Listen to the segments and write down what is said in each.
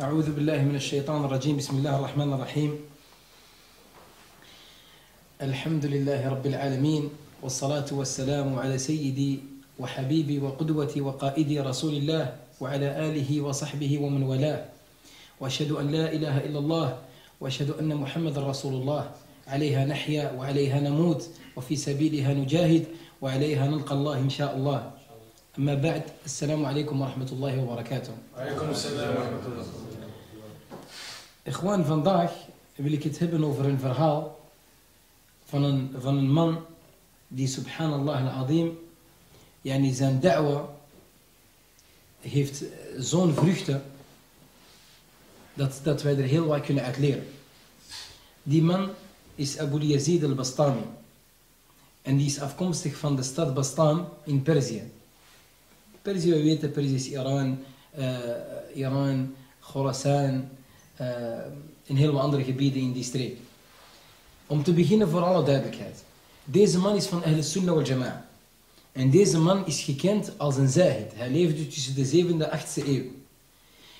أعوذ بالله من الشيطان الرجيم. بسم الله الرحمن الرحيم. الحمد لله رب العالمين والصلاة والسلام على سيدي وحبيبي وقدوتي وقائدي رسول الله وعلى آله وصحبه ومن والاه. وأشهد أن لا إله إلا الله وأشهد أن محمد رسول الله. عليها نحيا وعليها نموت وفي سبيلها نجاهد وعليها نلقى الله إن شاء الله. أما بعد السلام عليكم ورحمة الله وبركاته. عليكم السلام ورحمة الله إخوان فانضاك اللي كتبنا في الفرهال فنن فنن من دي سبحان الله العظيم يعني زان دعوة heeft zo'n vruchten dat, dat wij er heel wat kunnen uit leren. Die man is Abu Yazid al-Bastami en die is afkomstig van de stad Bastam in Perzië. Perzië, we weten, Perzië is Iran, eh, Iran, Khorasan, eh, en heel wat andere gebieden in die streek. Om te beginnen voor alle duidelijkheid. Deze man is van Ahl Sunnah wal Jama'a. En deze man is gekend als een zahid. Hij leefde tussen de 7e en de 8e eeuw.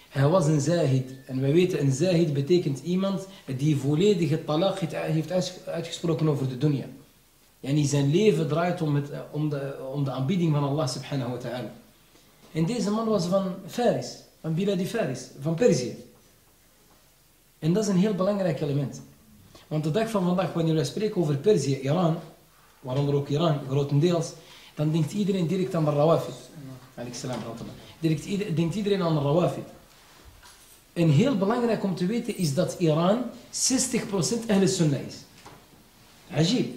Hij was een zahid. En wij weten, een zahid betekent iemand die volledige talaq heeft uitgesproken over de dunya. Yani zijn leven draait om, het, om, de, om de aanbieding van Allah subhanahu wa ta'ala. En deze man was van Faris, van Biladi Faris, van Perzië. En dat is een heel belangrijk element. Want de dag van vandaag, wanneer wij spreken over Perzië, Iran, waaronder ook Iran, grotendeels, dan denkt iedereen direct aan de Rawafid. Direct denkt iedereen aan de Rawafid. En heel belangrijk om te weten is dat Iran 60% Ahl Sunnah is. Ajib.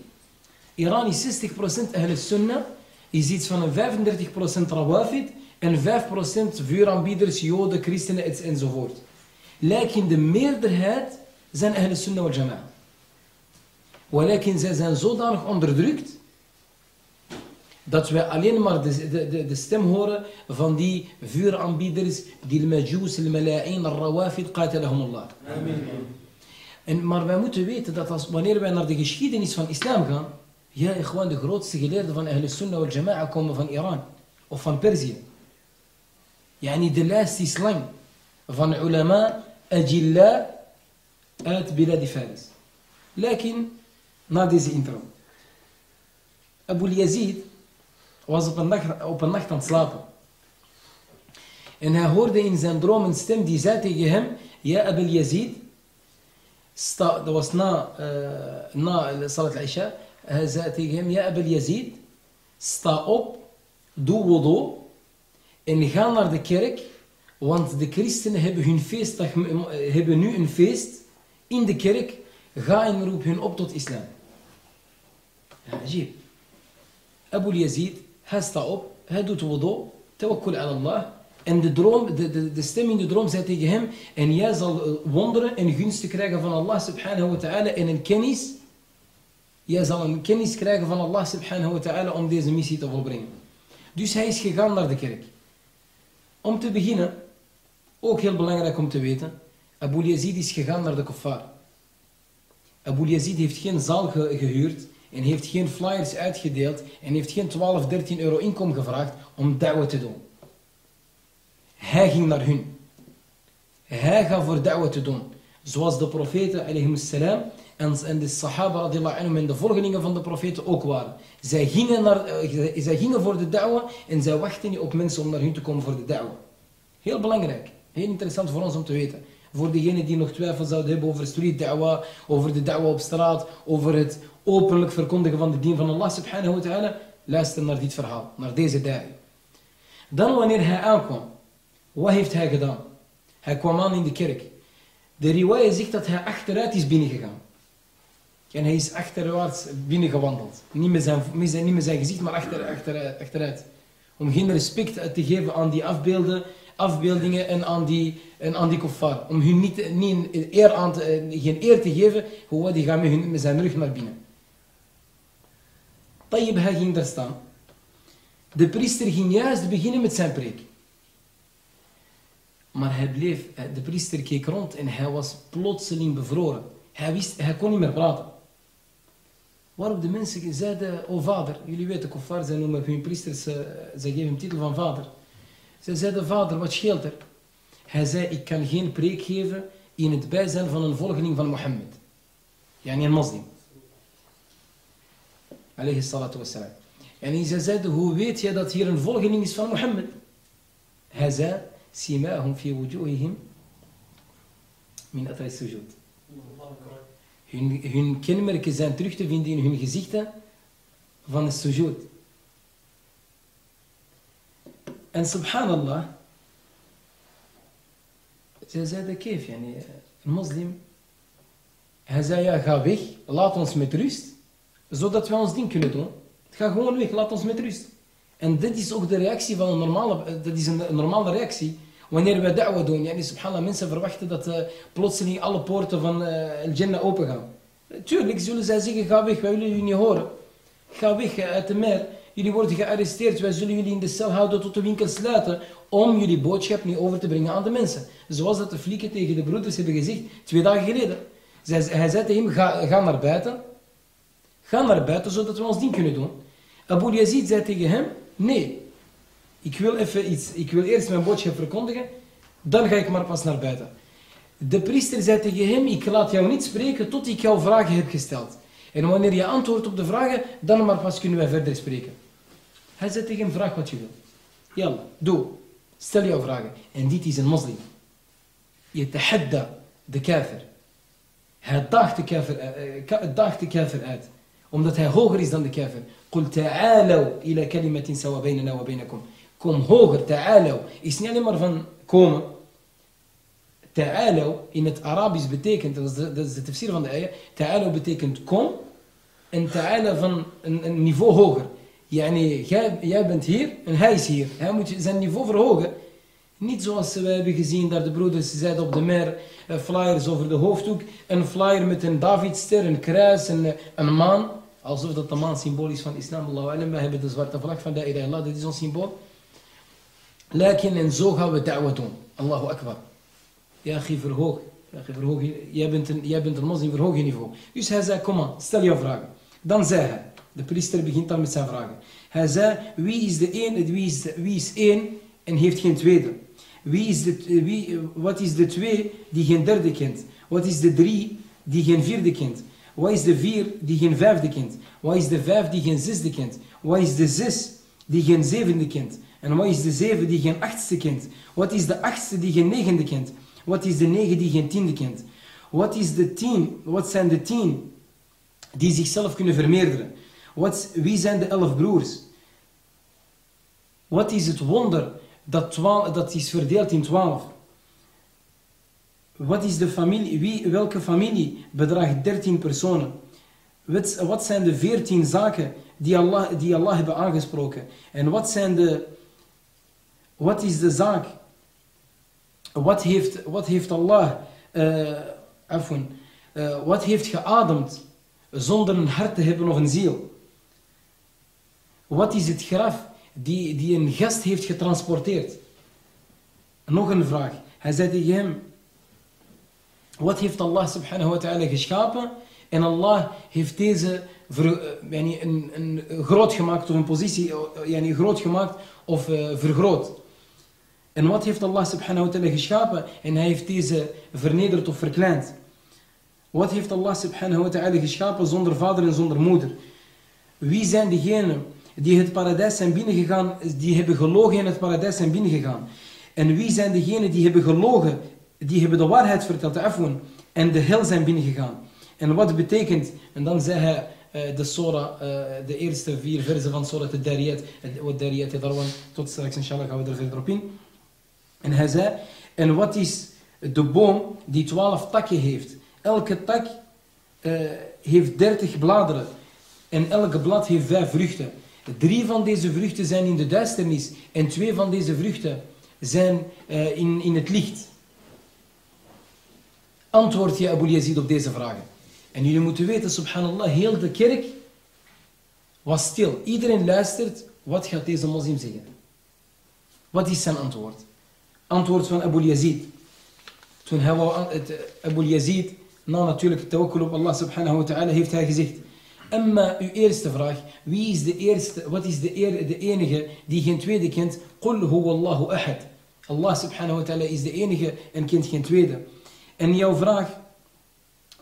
Iran is 60% Ahl Sunnah. Je ziet van een 35% Rawafid en 5% vuuraanbieders, Joden, Christenen enzovoort. Lijken de meerderheid zijn Ahl Sunnah wal Jama'a. Walakin zij zijn zodanig onderdrukt dat wij alleen maar de, de, de, de stem horen van die vuuraanbieders, die al-Majus, al-Mala'in, al-Rawafid, qatalahumullah. En, maar wij moeten weten dat als, wanneer wij naar de geschiedenis van islam gaan, ja, gewoon de grootste geleerden van Ahl Sunnah wal Jama'a komen van Iran of van Perzië. Yani de lijst is lang van ulama, ajilla uit Biladi Faris. Lekin, na deze intro. Abu Yazid was op een, nacht, aan het slapen. En hij hoorde in zijn droom een stem die zei tegen hem, Ja Abu Yazid, dat was na, eh, na Salat al-Isha, hij zei tegen hem, Ja Abu Yazid, sta op, doe wudu en ga naar de kerk, want de christenen hebben, hun feestdag, hebben nu een feest in de kerk, ga en roep hun op tot islam. Ja. Abu Yazid, hij staat op, hij doet wudu, tawakkul ala Allah. En de, droom, de, de, de stem in de droom zei tegen hem, en jij zal eh, wonderen en gunsten krijgen van Allah subhanahu wa ta'ala en een kennis. Jij zal een kennis krijgen van Allah subhanahu wa ta'ala om deze missie te volbrengen. Dus hij is gegaan naar de kerk. Om te beginnen, ook heel belangrijk om te weten, Abu Yazid is gegaan naar de kuffar. Abu Yazid heeft geen zaal ge- gehuurd en heeft geen flyers uitgedeeld en heeft geen 12, 13 euro inkom gevraagd om da'wah te doen. Hij ging naar hun. Hij gaat voor da'wah te doen. Zoals de profeten alayhimussalam en, de sahaba anhum en de volgelingen van de profeten ook waren. Zij gingen, naar, eh, zij gingen voor de da'wah en zij wachten niet op mensen om naar hun te komen voor de da'wah. Heel belangrijk. Heel interessant voor ons om te weten. Voor degenen die nog twijfel zouden hebben over street da'wah, over de da'wah op straat, over het openlijk verkondigen van de dien van Allah subhanahu wa ta'ala, luister naar dit verhaal, naar deze da'i. Dan wanneer hij aankwam, wat heeft hij gedaan? Hij kwam aan in de kerk. De riwaya zegt dat hij achteruit is binnengegaan. En hij is achterwaarts binnengewandeld. Niet met zijn, niet zijn, niet met zijn gezicht, maar achter, achter, achteruit. Om geen respect te geven aan die afbeelden, afbeeldingen en aan die, en aan die kuffar. Om hun niet, niet eer aan te, geen eer te geven, hoe die gaan met, hun, met zijn rug naar binnen. Tayyib, hij ging daar staan. De priester ging juist beginnen met zijn preek. Maar hij bleef, de priester keek rond en hij was plotseling bevroren. Hij, wist, hij kon niet meer praten. Waarop de mensen zeiden, o vader, jullie weten, kuffar, zij noemen hun priesters, uh, zij geven hem titel van vader. Zij zeiden, vader, wat scheelt er? Hij zei, ik kan geen preek geven in het bijzijn van een volgeling van Mohammed. Yani een moslim. Alayhi salatu wassalam. En zij zeiden, hoe weet je dat hier een volgeling is van Mohammed? Hij zei, simahum fi wujuhihim min athar sujud. Hun, hun kenmerken zijn terug te vinden in hun gezichten van de sujud. En subhanallah, zij zeiden, keef, yani, een moslim, hij zei, ja, ga weg, laat ons met rust, zodat we ons ding kunnen doen. Ga gewoon weg, laat ons met rust. En dit is ook de reactie van een normale, dat is een, normale reactie. Wanneer we da'wa doen, yani subhanallah, mensen verwachten dat uh, plotseling alle poorten van uh, al-Jannah open gaan. Tuurlijk zullen zij zeggen, ga weg, wij willen jullie niet horen. Ga weg uit de mer. Jullie worden gearresteerd, wij zullen jullie in de cel houden tot de winkel sluiten om jullie boodschap niet over te brengen aan de mensen. Zoals dat de flieken tegen de broeders hebben gezegd, twee dagen geleden. Hij zei tegen hem, ga, ga naar buiten. Ga naar buiten, zodat we ons ding kunnen doen. Abu Yazid zei tegen hem, nee, ik wil, even iets, ik wil eerst mijn boodschap verkondigen, dan ga ik maar pas naar buiten. De priester zei tegen hem, ik laat jou niet spreken tot ik jou vragen heb gesteld. En wanneer je antwoordt op de vragen, dan maar pas kunnen wij verder spreken. Hij zegt tegen hem, vraag wat je wil. Jalla, doe. Stel jouw vragen. En dit is een moslim. Je tahadda de kafir. Hij daagt de kafir, eh, eh, de kafir uit. Omdat hij hoger is dan de kafir. Qul ta'alaw ila kalimatin sawa bainana wa bainakum. Kom hoger, ta'alaw. Is niet alleen maar van komen. Ta'alaw in het Arabisch betekent, dat is de, dat de tafsir van de ayah. Ta'alaw betekent kom. En ta'ala van een niveau hoger. Yani, jij, jij bent hier en hij is hier. Hij moet zijn niveau verhogen. Niet zoals we hebben gezien, dat de broeders zeiden op de mer, uh, flyers over de hoofddoek. Een flyer met een Davidster, een kruis, een, een maan. Alsof dat de maan symbool is van islam. Allah we hebben de zwarte vlag van de Allah, dat is ons symbool. Lakin, en zo gaan we da'wa doen. Allahu akbar. Ja, geef verhoog. Jij, bent een, jij bent een moslim, verhoog je niveau. Dus hij zei, kom maar, stel jouw vragen. Dan zei hij, de priester begint dan met zijn vragen. Hij zei, wie is de één, wie is, wie is één en heeft geen tweede? Wie is de, wie, wat is de twee die geen derde kent? Wat is de drie die geen vierde kent? Wat is de vier die geen vijfde kent? Wat is de vijf die geen zesde kent? Wat is de zes die geen zevende kent? En wat is de zeven die geen achtste kent? Wat is de achtste die geen negende kent? Wat is de negen die geen tiende kent? Wat is de tien? Wat zijn de tien die zichzelf kunnen vermeerderen? Wat, wie zijn de elf broers? Wat is het wonder dat, dat is verdeeld in twaalf? Wat is de familie? Wie, welke familie bedraagt dertien personen? Wat, wat zijn de veertien zaken die Allah, die Allah hebben aangesproken? En wat zijn de wat is de zaak? Wat heeft, wat heeft Allah, uh, wat heeft geademd zonder een hart te hebben of een ziel? Wat is het graf die, die een gast heeft getransporteerd? Nog een vraag. Hij zei tegen hem, wat heeft Allah subhanahu wa ta'ala geschapen? En Allah heeft deze yani, een, een, groot gemaakt of een positie yani, groot gemaakt of uh, vergroot. En wat heeft Allah subhanahu wa ta'ala geschapen? En hij heeft deze vernederd of verkleind. Wat heeft Allah subhanahu wa ta'ala geschapen zonder vader en zonder moeder? Wie zijn diegenen die het paradijs zijn binnengegaan, die hebben gelogen in het paradijs zijn binnengegaan? En wie zijn diegenen die hebben gelogen, die hebben de waarheid verteld, de afwoon, en de hel zijn binnengegaan? En wat betekent, en dan zei hij uh, de Sora, uh, de eerste vier versen van Sora, de Dariyat, wat Dariyat tot straks inshallah gaan we er verder op in. En hij zei, en wat is de boom die twaalf takken heeft? Elke tak uh, heeft dertig bladeren. En elke blad heeft vijf vruchten. Drie van deze vruchten zijn in de duisternis. En twee van deze vruchten zijn uh, in, in het licht. Antwoord je Abu Yazid op deze vragen. En jullie moeten weten, subhanallah, heel de kerk was stil. Iedereen luistert, wat gaat deze moslim zeggen? Wat is zijn antwoord? antwoord van Abu Yazid. Toen hij Abu Yazid, na natuurlijk tawakkul op Allah subhanahu wa ta'ala, heeft hij gezegd, Emma, uw eerste vraag. Wie is de eerste, wat is de, eer, de enige die geen tweede kent? Qul huwallahu ahad. Allah subhanahu wa ta'ala is de enige en kent geen tweede. En jouw vraag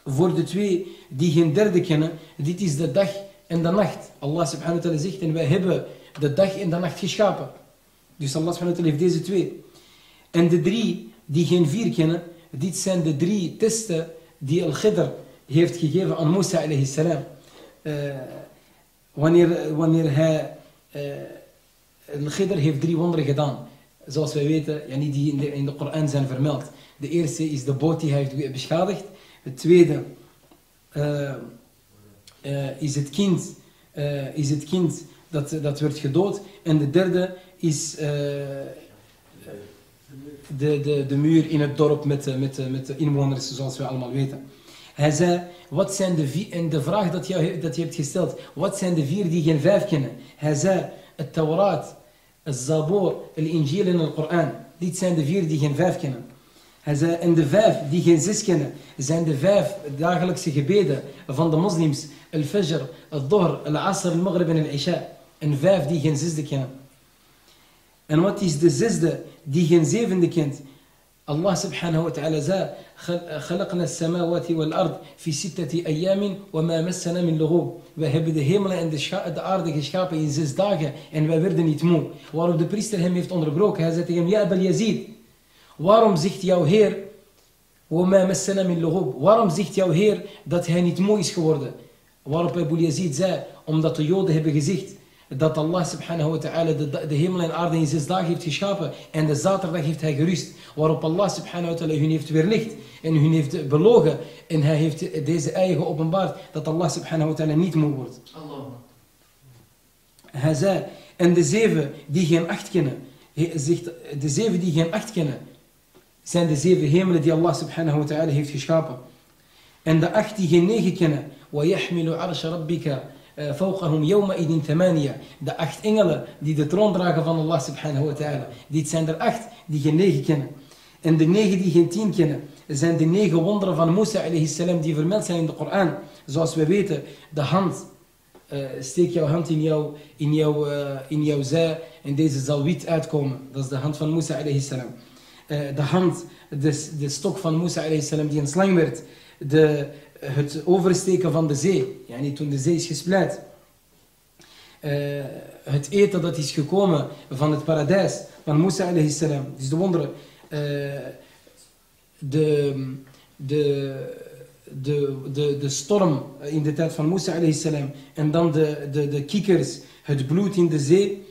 voor de twee die geen derde kennen, dit is de dag en de nacht. Allah subhanahu wa ta'ala zegt, en wij hebben de dag en de nacht geschapen. Dus Allah subhanahu wa ta'ala heeft deze twee. En de drie die geen vier kennen, dit zijn de drie testen die Al-Khidr heeft gegeven aan Musa alayhi salam. Uh, wanneer, wanneer hij, uh, Al-Khidr heeft drie wonderen gedaan. Zoals wij weten, yani die in de, in de Koran zijn vermeld. De eerste is de boot die hij heeft beschadigd. Het tweede uh, is het kind, is het kind dat, dat werd gedood. En de derde is de, de, de muur in het dorp met, met, met de inwoners, zoals we allemaal weten. Hij zei, wat zijn de vier, en de vraag dat je, dat je hebt gesteld, wat zijn de vier die geen vijf kennen? Hij zei, het Taurat, het Zabor, het Injil en het Koran. Dit zijn de vier die geen vijf kennen. Hij zei, en de vijf die geen zes kennen, zijn de vijf dagelijkse gebeden van de moslims. Al-Fajr, Al-Dhuhr, Al-Asr, Al-Maghrib en Al-Isha. En vijf die geen zesde kennen. En wat is de zesde die geen zevende kent? Wa ta'ala zei, خلقنا السماوات والأرض في ستة أيام وما مسنا من لغوب. We hebben de hemel en de, aarde geschapen in zes dagen en wij werden niet moe. Waarop de priester hem heeft onderbroken. Hij zei tegen hem, ja Abel Yazid, waarom zegt jouw Heer, وما مسنا من لغوب. Waarom zegt jouw Heer dat hij niet moe is geworden? Waarop Abel Yazid zei, omdat de Joden hebben gezegd, dat Allah subhanahu wa ta'ala de, de hemel en aarde in zes dagen heeft geschapen en de zaterdag heeft hij gerust. Waarop Allah subhanahu wa ta'ala hun heeft weerlicht en hun heeft belogen en hij heeft deze eigen geopenbaard dat Allah subhanahu wa ta'ala niet moe wordt. Allah. Hij zei, en de zeven die geen acht kennen, zegt, de zeven die geen acht kennen, zijn de zeven hemelen die Allah subhanahu wa ta'ala heeft geschapen. En de acht die geen negen kennen, وَيَحْمِلُ عَرْشَ رَبِّكَ فوقهم يومئذ ثمانية de acht engelen die de troon dragen van Allah subhanahu wa ta'ala dit zijn er acht die geen negen kennen en de negen die geen tien kennen zijn de negen wonderen van Musa alayhi salam die vermeld zijn in de Koran zoals we weten de hand uh, steek jouw hand in jouw, in, jouw, uh, in jouw zij en deze zal wit uitkomen dat is de hand van Musa alayhi salam uh, de hand de, de stok van Musa alayhi salam die een slang werd de het oversteken van de zee, yani toen de zee is gespleit. Uh, het eten dat is gekomen van het paradijs van Musa alayhi salam. Dus de wonderen. Uh, de, de, de, de, de storm in de tijd van Musa alayhi salam. En dan de, de, de kikkers, het bloed in de zee.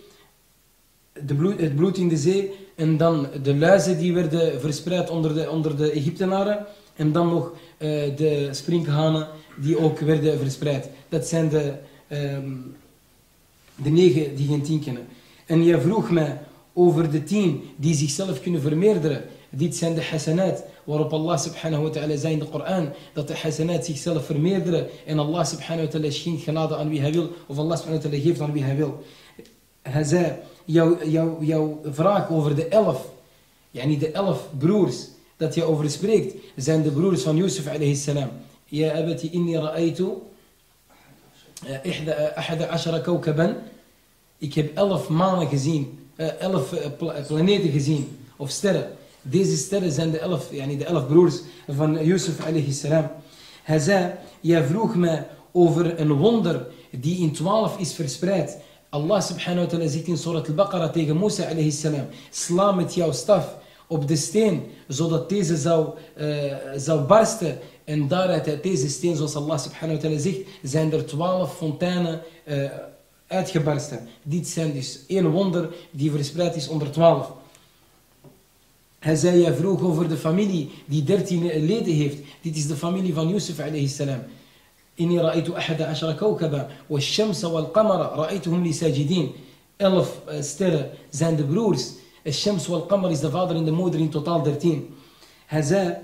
De bloed, het bloed in de zee. En dan de luizen die werden verspreid onder de, onder de Egyptenaren. En dan nog uh, de sprinkhanen die ook werden verspreid. Dat zijn de, um, de negen die geen tien kennen. En je vroeg mij over de tien die zichzelf kunnen vermeerderen. Dit zijn de hasanat, waarop Allah subhanahu wa ta'ala zei in de Koran, dat de hasanat zichzelf vermeerderen. En Allah subhanahu wa ta'ala schenkt genade aan wie hij wil, of Allah subhanahu wa ta'ala geeft aan wie hij wil. Hij zei, jouw, jouw vraag over de elf, yani de elf broers, dat je over spreekt, zijn de broers van Yusuf alayhi salam. Ja abati inni ra'aytu ahada ashara kawkaban. Ik heb elf manen gezien, elf planeten gezien, of sterren. Deze sterren zijn de elf, yani de elf broers van Yusuf alayhi salam. Hij zei, jij vroeg mij over een wonder die in twaalf is verspreid. Allah subhanahu wa ta'ala zegt in Surat al-Baqarah tegen Musa alayhi salam, sla met jouw staf op de steen, zodat deze zou, uh, zou barsten. En daaruit uit deze steen, zoals Allah subhanahu wa ta'ala zegt, zijn er twaalf fonteinen uh, uitgebarsten. Dit zijn dus één wonder die verspreid is onder twaalf. Hij zei, jij vroeg over de familie die dertien leden heeft. Dit is de familie van Yusuf alayhi salam. إني رأيت أحد عشر كوكبا والشمس والقمر رأيتهم لي ساجدين. Elf sterren zijn de broers Shams wal Qamar is de vader en de moeder in totaal 13. Hij zei,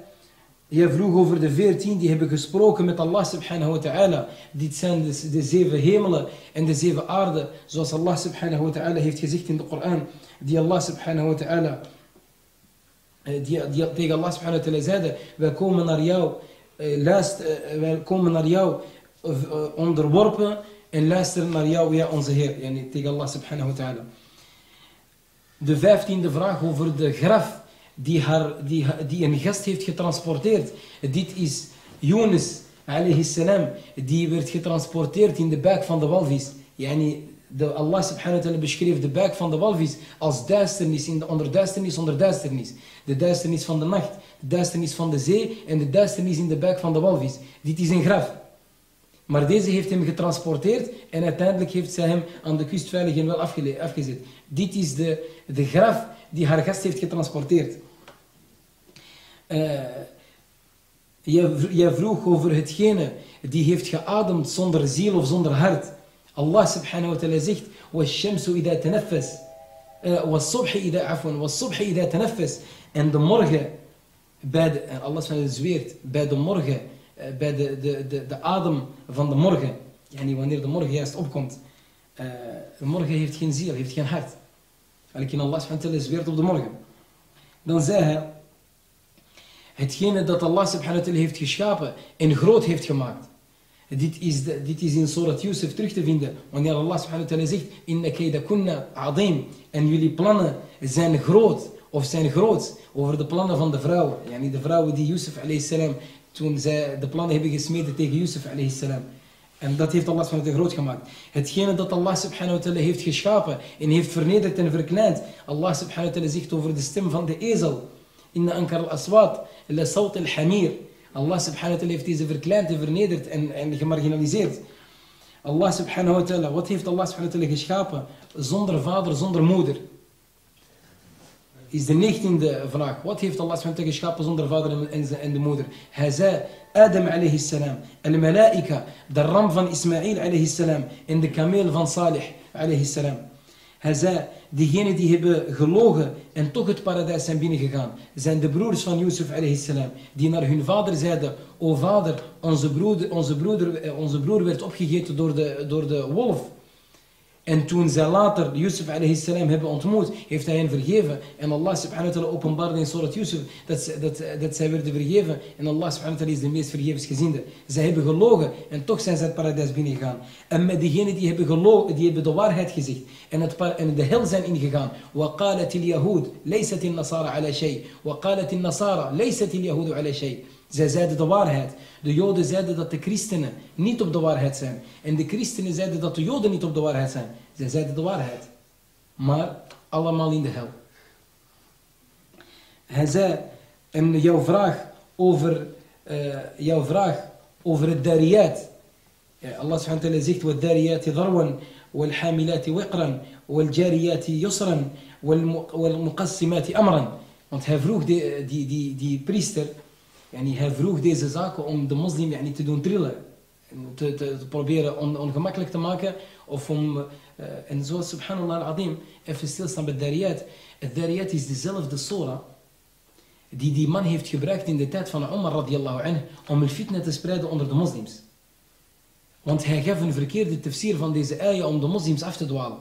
jij vroeg over de 14, die hebben gesproken met Allah subhanahu wa ta'ala. Dit zijn de, de, zeven hemelen en de zeven aarde. zoals Allah subhanahu wa ta'ala heeft gezegd in de Koran. Die Allah subhanahu wa ta'ala, eh, die, die, tegen Allah subhanahu wa ta'ala zeiden, wij komen naar jou, eh, luister, eh, wij komen naar jou onderworpen en luisteren naar jou, ja onze Heer. Yani, tegen Allah subhanahu wa ta'ala. De vijftiende vraag over de graf die, haar, die, die een gast heeft getransporteerd. Dit is Yunus salam, die werd getransporteerd in de buik van de walvis. Yani, de Allah subhanahu wa ta'ala beschreef de buik van de walvis als duisternis, in de, onder duisternis, onder duisternis. De duisternis van de nacht, de duisternis van de zee en de duisternis in de buik van de walvis. Dit is een graf. Maar deze heeft hem getransporteerd en uiteindelijk heeft zij hem aan de kust veilig en wel afgezet. Dit is de, de graf die haar gast heeft getransporteerd. Uh, jij vroeg over hetgene die heeft geademd zonder ziel of zonder hart. Allah subhanahu wa ta'ala zegt, وَالشَّمْسُ إِذَا تَنَفَّسْ وَالصُّبْحِ إِذَا عَفْوًا وَالصُّبْحِ إِذَا تَنَفَّسْ En de morgen, bij de, en Allah subhanahu zweert, bij de morgen, bij de, de, de, de adem van de morgen, yani wanneer de morgen juist opkomt, uh, de morgen heeft geen ziel, heeft geen hart. Alleen Allah subhanahu wa zweert op de morgen. Dan zei hij, hetgene dat Allah subhanahu wa heeft geschapen en groot heeft gemaakt. Dit is, de, dit is in Surat Yusuf terug te vinden. Wanneer Allah subhanahu wa ta'ala zegt, Inna kayda kunna. En jullie plannen zijn groot, of zijn groot, over de plannen van de vrouwen. Yani de vrouwen die Yusuf salam, toen zij de plannen hebben gesmeden tegen Yusuf salam. En dat heeft Allah subhanahu wa groot gemaakt. Hetgene dat Allah subhanahu wa heeft geschapen en heeft vernederd en verkleind. Allah subhanahu wa zegt over de stem van de ezel. Inna ankar al-aswat, la sawt al-hamir. Allah subhanahu wa heeft deze verkleind en vernederd en, gemarginaliseerd. Allah subhanahu wa ta'ala, wat heeft Allah subhanahu wa geschapen? Zonder vader, zonder moeder. Is de negentiende vraag. Wat heeft Allah ta'ala geschapen zonder vader en, de moeder? Hij zei, Adam alayhi salam, al-malaika, de ram van Ismail alayhi salam en de kameel van Salih alayhi salam. Hij zei, diegenen die hebben gelogen en toch het paradijs zijn binnengegaan, zijn de broers van Yusuf salam, die naar hun vader zeiden, o vader, onze, broeder, onze, broeder, onze broer werd opgegeten door de, door de wolf. En toen zij later Yusuf salam hebben ontmoet, heeft hij hen vergeven. En Allah subhanahu wa ta'ala openbaarde in Surat Yusuf dat, dat, dat zij werden vergeven. En Allah subhanahu wa ta'ala is de meest vergevensgezinde. Zij hebben gelogen en toch zijn zij het paradijs binnengegaan. En met diegenen die hebben gelogen, die hebben de waarheid gezegd. En, het, en de hel zijn ingegaan. وَقَالَتِ الْيَهُودِ لَيْسَتِ النَّصَارَ عَلَى شَيْءٍ وَقَالَتِ النَّصَارَ لَيْسَتِ الْيَهُودُ عَلَى شَيْءٍ zij zeiden de waarheid. De Joden zeiden dat de christenen niet op de waarheid zijn. En de christenen zeiden dat de Joden niet op de waarheid zijn. Zij zeiden de waarheid. Maar allemaal in de hel. Hij zei, en jouw vraag over, uh, jouw vraag over het dariyat. Ja, Allah subhanahu wa ta'ala zegt, وَالدَّارِيَاتِ ضَرْوًا وَالْحَامِلَاتِ وِقْرًا وَالْجَارِيَاتِ يُسْرًا وَالْمُقَسِّمَاتِ أَمْرًا. Want hij vroeg die, die, die, die priester, yani hij vroeg deze zaken om de moslim yani, te doen trillen. Te, te, te proberen on, ongemakkelijk te maken. Of om, uh, en zo, subhanallah al-azim, even stilstaan bij Dariyat. Het Dariyat is dezelfde surah die die man heeft gebruikt in de tijd van Omar radiallahu anh, om een fitna te spreiden onder de moslims. Want hij gaf een verkeerde tafsir van deze ayah om de moslims af te dwalen.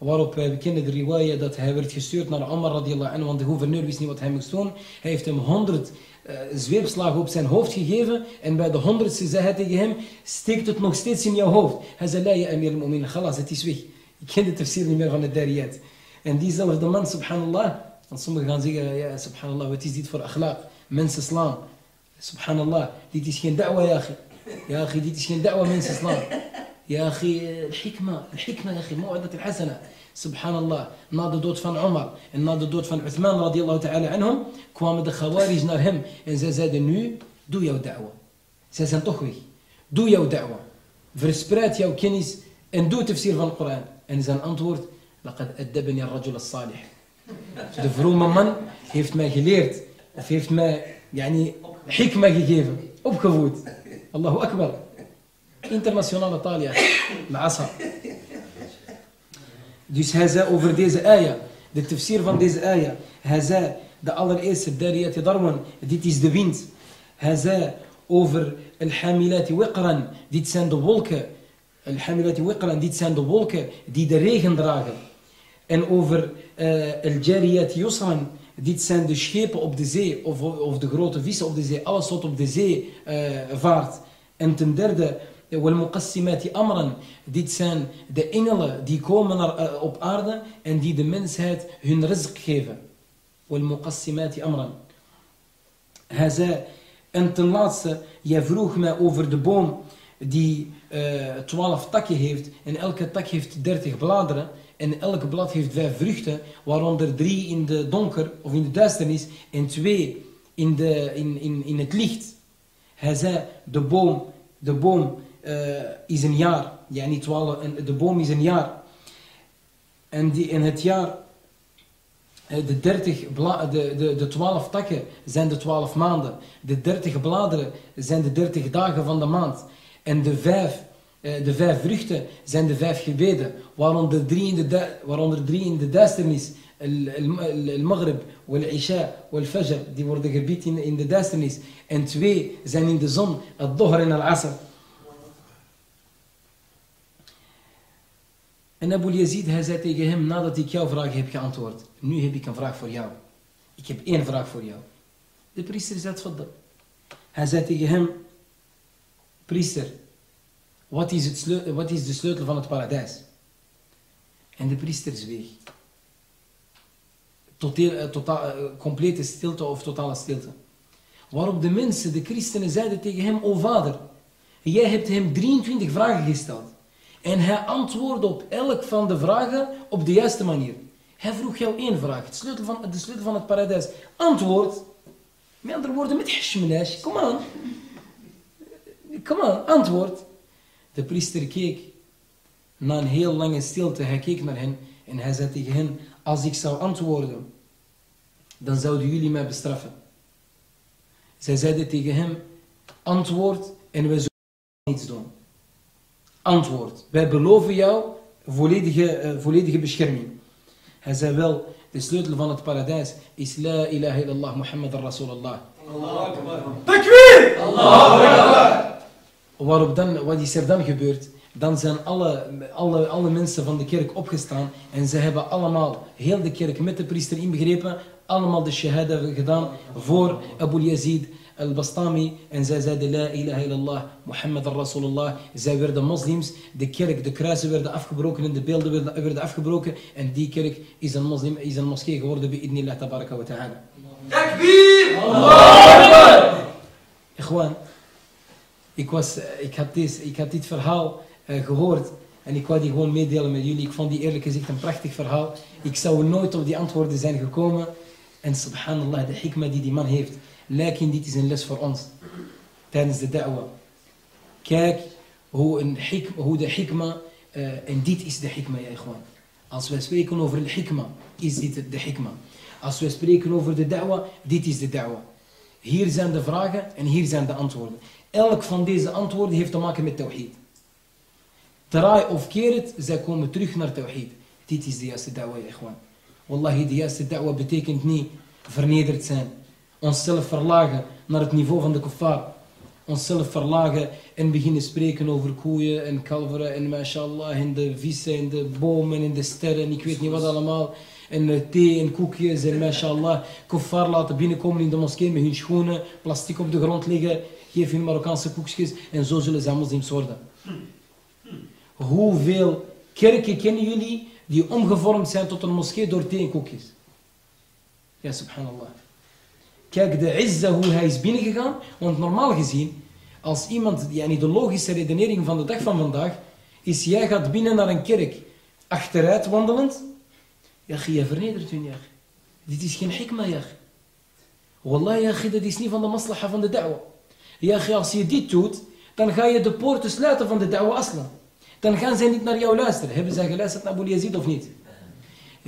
Waarop wij kennen de riwaya dat hij werd gestuurd naar Omar radiallahu anh, want de gouverneur wist niet wat hij moest doen. Hij heeft hem honderd uh, zweepslagen op zijn hoofd gegeven. En bij de honderdste zei hij tegen hem, steekt het nog steeds in jouw hoofd? Hij zei, la ya amir al-mu'min, khalas, het is weg. Ik ken de tafsir niet meer van het dariyat. En diezelfde man, subhanallah, want sommigen gaan zeggen, ja, subhanallah, wat is dit voor akhlaq? Mensen slaan. Subhanallah, dit is geen da'wa, ja, Ja, dit is geen da'wa, mensen slaan. يا أخي الحكمة الحكمة يا أخي موعظة الحسنة. سبحان الله ناض دوت فان عمر ناض دوت فان عثمان رضي الله تعالى عنهم. كوام د خوارج نارهم زاد نو دويا ودعوة ساسن دو دويا ودعوة فرسبرات يا وكنيس اندو تفسير في القرآن. انزان انطورت لقد أدبني الرجل الصالح. دفرو ممن هيفت ما جليرت هيفت ما يعني حكمة كيف؟ أبكفوت الله أكبر. Internationale taal, ja. Ma'asa. Dus hij zei over deze ayah, de tafsir van deze ayah. Hij zei, de allereerste, dariyati darwan, dit is de wind. Hij zei over al-hamilati wiqran, dit zijn de wolken. Al-hamilati wiqran, dit zijn de wolken die de regen dragen. En over uh, al-jariyati yusran, dit zijn de schepen op de zee, of, of de grote vissen op de zee, alles wat op de zee uh, vaart. En ten derde, والمقسمات amran. Dit zijn de engelen die komen naar, eh, op aarde en die de mensheid hun rizq geven. والمقسمات amran. Hij zei, en ten laatste, jij vroeg mij over de boom die eh, twaalf takken heeft en elke tak heeft dertig bladeren en elk blad heeft vijf vruchten, waaronder drie in de donker of in de duisternis en twee in, de, in, in, in het licht. Hij zei, de boom, de boom uh, is een jaar, ja niet twaalf, de boom is een jaar. En die, in het jaar de, 30 de, de, de 12 takken zijn de 12 maanden. De 30 bladeren zijn de 30 dagen van de maand. En de vijf, de vijf vruchten zijn de vijf gebeden. Waaronder drie in de, waaronder drie in de duisternis. Al-Maghrib, Wal-Isha, Wal-Fajr. Die worden gebied in, in de duisternis. En twee zijn in de zon. Al-Dohr en Al-Asr. En Abu Yazid, hij zei tegen hem, nadat ik jouw vraag heb geantwoord, nu heb ik een vraag voor jou. Ik heb één vraag voor jou. De priester zei dat. Hij zei tegen hem, priester, wat is, het wat is de sleutel van het paradijs? En de priester zweeg. Eh, eh, complete stilte of totale stilte. Waarop de mensen, de christenen, zeiden tegen hem, o vader, jij hebt hem 23 vragen gesteld. En hij antwoordde op elk van de vragen op de juiste manier. Hij vroeg jou één vraag, de sleutel van, de sleutel van het paradijs. Antwoord. Met andere woorden, met hashmenash. Kom aan. Kom aan, antwoord. De priester keek na een heel lange stilte. Hij keek naar hen en hij zei tegen hen, als ik zou antwoorden, dan zouden jullie mij bestraffen. Zij zeiden tegen hem, antwoord en we zullen niets doen antwoord. Wij beloven jou volledige, uh, volledige bescherming. Hij zei wel, de sleutel van het paradijs is La ilaha illallah Muhammad Rasulullah. Takbir! Allah Waarop dan, wat is er dan gebeurd? Dan zijn alle, alle, alle mensen van de kerk opgestaan en ze hebben allemaal, heel de kerk met de priester inbegrepen, allemaal de shahada gedaan voor Abu Yazid al-Bastami en zij zeiden La ilaha illallah, Muhammad al-Rasulullah. Zij werden moslims, de kerk, de kruisen werden afgebroken en de beelden werden, werden afgebroken. En die kerk is een, moslim, is een moskee geworden bij idnillah tabaraka wa ta'ala. Takbir! Allah! Ik, was, ik, had dit, ik had dit verhaal uh, gehoord en ik wou die gewoon meedelen met jullie. Ik vond die eerlijk gezegd een prachtig verhaal. Ik zou nooit op die antwoorden zijn gekomen. En subhanallah, de hikma die die man heeft. Lekin, dit is een les voor ons. Tijdens de da'wa. Kijk hoe, een de hikma, uh, en dit is de hikma, ja gewoon. Als wij spreken over de hikma, is dit de hikma. Als wij spreken over de da'wa, dit is de da'wa. Hier zijn de vragen en hier zijn de antwoorden. Elk van deze antwoorden heeft te maken met tawhid. Draai of keer het, zij komen terug naar tawhid. Dit is de juiste da'wa, ja gewoon. Wallahi, de juiste da'wa betekent niet vernederd zijn onszelf verlagen naar het niveau van de kuffar. Onszelf verlagen en beginnen spreken over koeien en kalveren en mashallah en de vissen en de bomen en de sterren en ik weet niet wat allemaal. En thee en koekjes en mashallah. Kuffar laten binnenkomen in de moskee met hun schoenen, plastic op de grond liggen, geef hun Marokkaanse koekjes en zo zullen ze moslims worden. Hoeveel kerken kennen jullie die omgevormd zijn tot een moskee door thee en koekjes? Ja, subhanallah. Kijk de izza hoe hij is binnengegaan. Want normaal gezien, als iemand, yani de logische redenering van de dag van vandaag, is jij gaat binnen naar een kerk, achteruit wandelend. Ja, je vernedert hun, ja. Dit is geen hikma, ja. Wallah, ja, dat is niet van de maslaha van de da'wa. Ja, als je dit doet, dan ga je de poorten sluiten van de da'wa aslan. Dan gaan zij niet naar jou luisteren. Hebben zij geluisterd naar Abu Yazid of niet?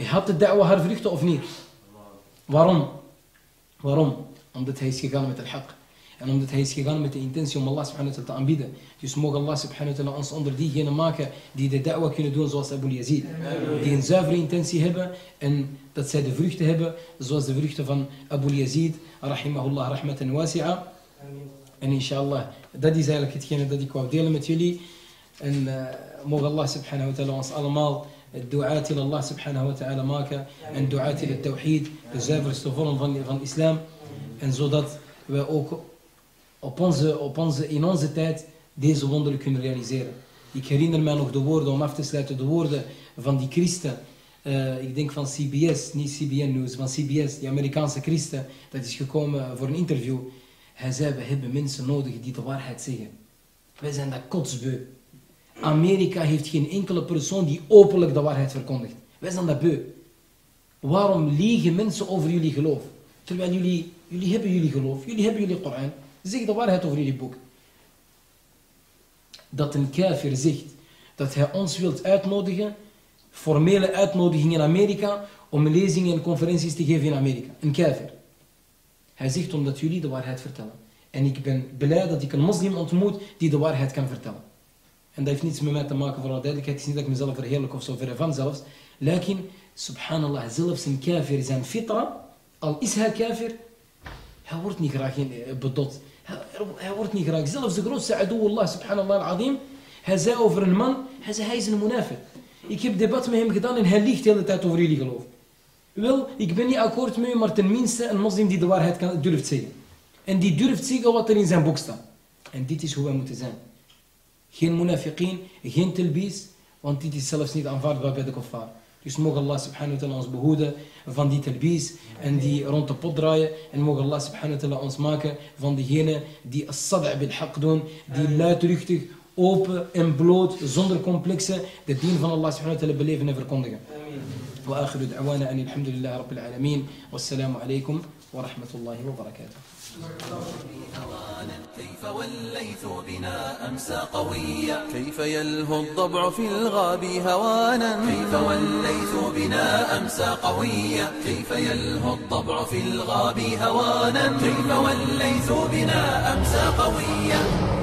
Had de da'wa haar vruchten of niet? Waarom? Waarom? Omdat hij is gegaan met al-haq. En omdat hij is gegaan met de intentie om Allah subhanahu wa ta'ala te aanbieden. Dus mogen Allah subhanahu wa ta'ala ons onder diegenen maken die de da'wa kunnen doen zoals Abu Yazid. Die een zuivere intentie hebben en dat zij de vruchten hebben zoals de vruchten van Abu Yazid. Rahimahullah rahmatan wasi'a. En inshallah, dat is eigenlijk hetgene dat ik wou delen met jullie. En uh, mogen Allah subhanahu wa ta'ala ons allemaal الدعاة إلى الله سبحانه وتعالى maken en دعاة إلى التوحيد de zuiverste vorm van, van islam en zodat we ook op onze, op onze, in onze tijd deze wonderen kunnen realiseren. Ik herinner mij nog de woorden, om af te sluiten, de woorden van die christen. eh, ik denk van CBS, niet CBN News, van CBS, die Amerikaanse christen. Dat is gekomen voor een interview. Hij zei, we hebben mensen nodig die de waarheid zeggen. Wij zijn dat kotsbeu. Amerika heeft geen enkele persoon die openlijk de waarheid verkondigt. Wij zijn dat beu. Waarom liegen mensen over jullie geloof? Terwijl jullie, jullie hebben jullie geloof, jullie hebben jullie Koran. Zeg de waarheid over jullie boek. Dat een kafir zegt dat hij ons wilt uitnodigen, formele uitnodiging in Amerika, om lezingen en conferenties te geven in Amerika. Een kafir. Hij zegt omdat jullie de waarheid vertellen. En ik ben blij dat ik een moslim ontmoet die de waarheid kan vertellen. En dat heeft niets met mij te maken, voor alle duidelijkheid. Het is niet dat ik mezelf verheerlijk of zo verre van zelfs. Lakin, subhanallah, zelfs een kafir, zijn fitra, al is hij kafir, hij wordt niet graag eh, bedot. Hij, hij wordt niet graag. Zelfs de grootste Allah, subhanallah al-azim, hij zei over een man, hij zei hij is een munafiq. Ik heb debat met hem gedaan en hij liegt de hele tijd over jullie geloof. Wel, ik ben niet akkoord met u, maar tenminste een moslim die de waarheid kan, durft zeggen. En die durft zeggen wat er in zijn boek staat. En dit is hoe wij moeten zijn. Geen munafiqeen, geen telbies, want dit is zelfs niet aanvaardbaar bij de kuffar. Dus mogen Allah subhanahu wa ta'ala ons behoeden van die telbies en die rond de pot draaien. En mogen Allah subhanahu wa ta'ala ons maken van diegenen die as-sada' bil haq doen, die luidruchtig, open en bloot, zonder complexen, de dien van Allah subhanahu wa ta'ala beleven en verkondigen. وآخر دعوانا أن الحمد لله رب العالمين والسلام عليكم ورحمة الله وبركاته كيف والليث بنا أمسى قويا كيف يلهو الضبع في الغاب هوانا؟ كيف والليث بنا أمسى قويا؟ كيف يلهو الضبع في الغاب هوانا؟ كيف والليث بنا أمسى قويا؟